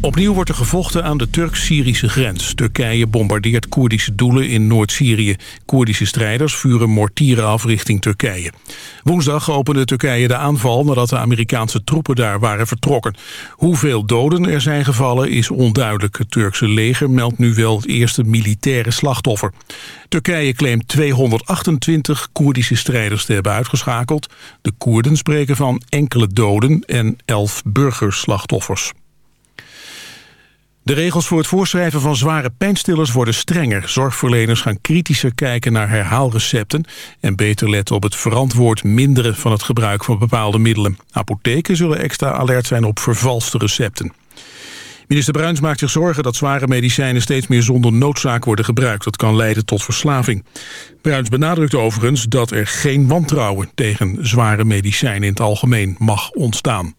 Opnieuw wordt er gevochten aan de Turk-Syrische grens. Turkije bombardeert Koerdische doelen in Noord-Syrië. Koerdische strijders vuren mortieren af richting Turkije. Woensdag opende Turkije de aanval nadat de Amerikaanse troepen daar waren vertrokken. Hoeveel doden er zijn gevallen is onduidelijk. Het Turkse leger meldt nu wel het eerste militaire slachtoffer. Turkije claimt 228 Koerdische strijders te hebben uitgeschakeld. De Koerden spreken van enkele doden en 11 burgerslachtoffers. De regels voor het voorschrijven van zware pijnstillers worden strenger. Zorgverleners gaan kritischer kijken naar herhaalrecepten... en beter letten op het verantwoord minderen van het gebruik van bepaalde middelen. Apotheken zullen extra alert zijn op vervalste recepten. Minister Bruins maakt zich zorgen dat zware medicijnen steeds meer zonder noodzaak worden gebruikt. Dat kan leiden tot verslaving. Bruins benadrukt overigens dat er geen wantrouwen tegen zware medicijnen in het algemeen mag ontstaan.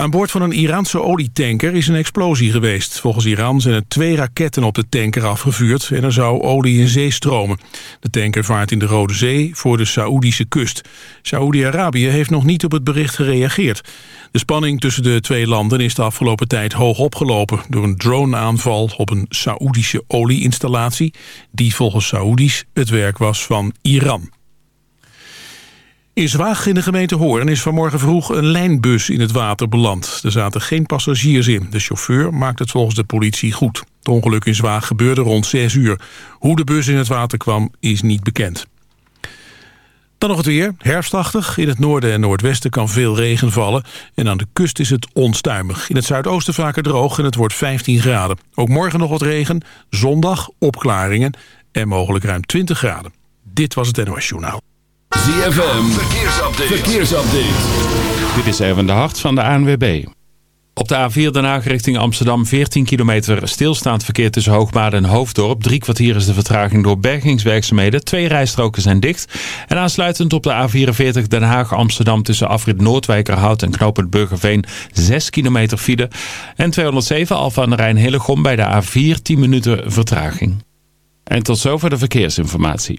Aan boord van een Iraanse olietanker is een explosie geweest. Volgens Iran zijn er twee raketten op de tanker afgevuurd... en er zou olie in zee stromen. De tanker vaart in de Rode Zee voor de Saoedische kust. Saoedi-Arabië heeft nog niet op het bericht gereageerd. De spanning tussen de twee landen is de afgelopen tijd hoog opgelopen... door een droneaanval op een Saoedische olieinstallatie... die volgens Saoedi's het werk was van Iran. In Zwaag in de gemeente Hoorn is vanmorgen vroeg een lijnbus in het water beland. Er zaten geen passagiers in. De chauffeur maakt het volgens de politie goed. Het ongeluk in Zwaag gebeurde rond 6 uur. Hoe de bus in het water kwam is niet bekend. Dan nog het weer. Herfstachtig. In het noorden en noordwesten kan veel regen vallen. En aan de kust is het onstuimig. In het zuidoosten vaker droog en het wordt 15 graden. Ook morgen nog wat regen. Zondag opklaringen en mogelijk ruim 20 graden. Dit was het NOS Journaal. ZFM, verkeersupdate. verkeersupdate. Dit is even de hart van de ANWB. Op de A4 Den Haag richting Amsterdam 14 kilometer stilstaand verkeer tussen Hoogmade en Hoofddorp. Drie kwartier is de vertraging door bergingswerkzaamheden. Twee rijstroken zijn dicht. En aansluitend op de A44 Den Haag Amsterdam tussen afrit Noordwijkerhout en knooppunt Burgerveen 6 kilometer file. En 207 Alfa aan de Rijn Hillegom bij de A4 10 minuten vertraging. En tot zover de verkeersinformatie.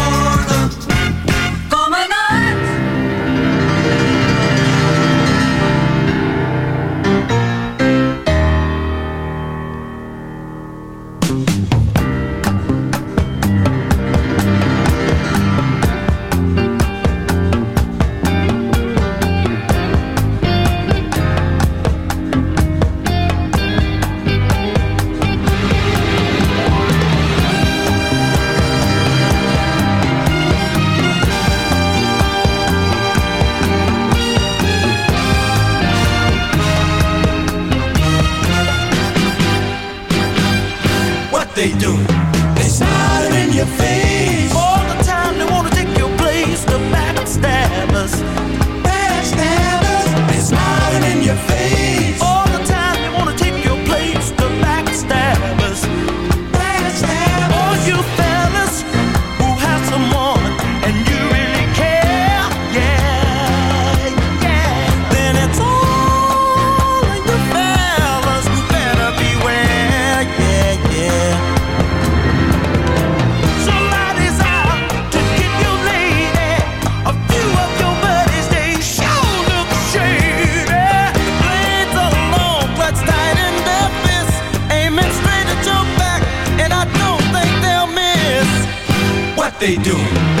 they do.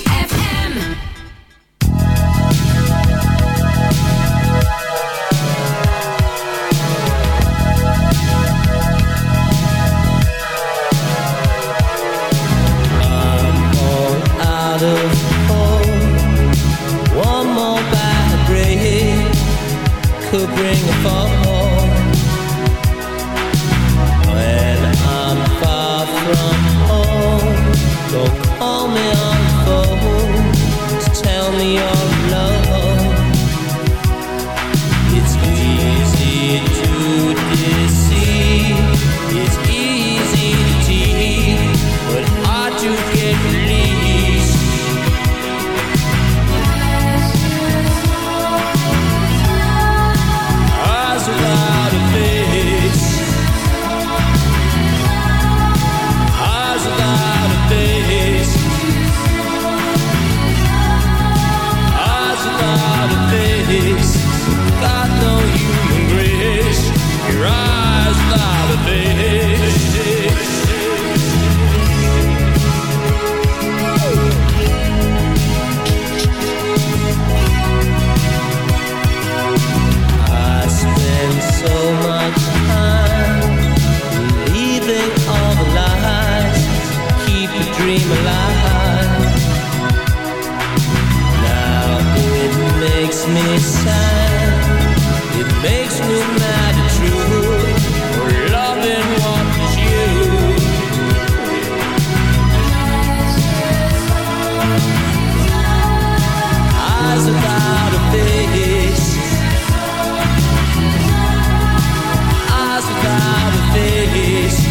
Is.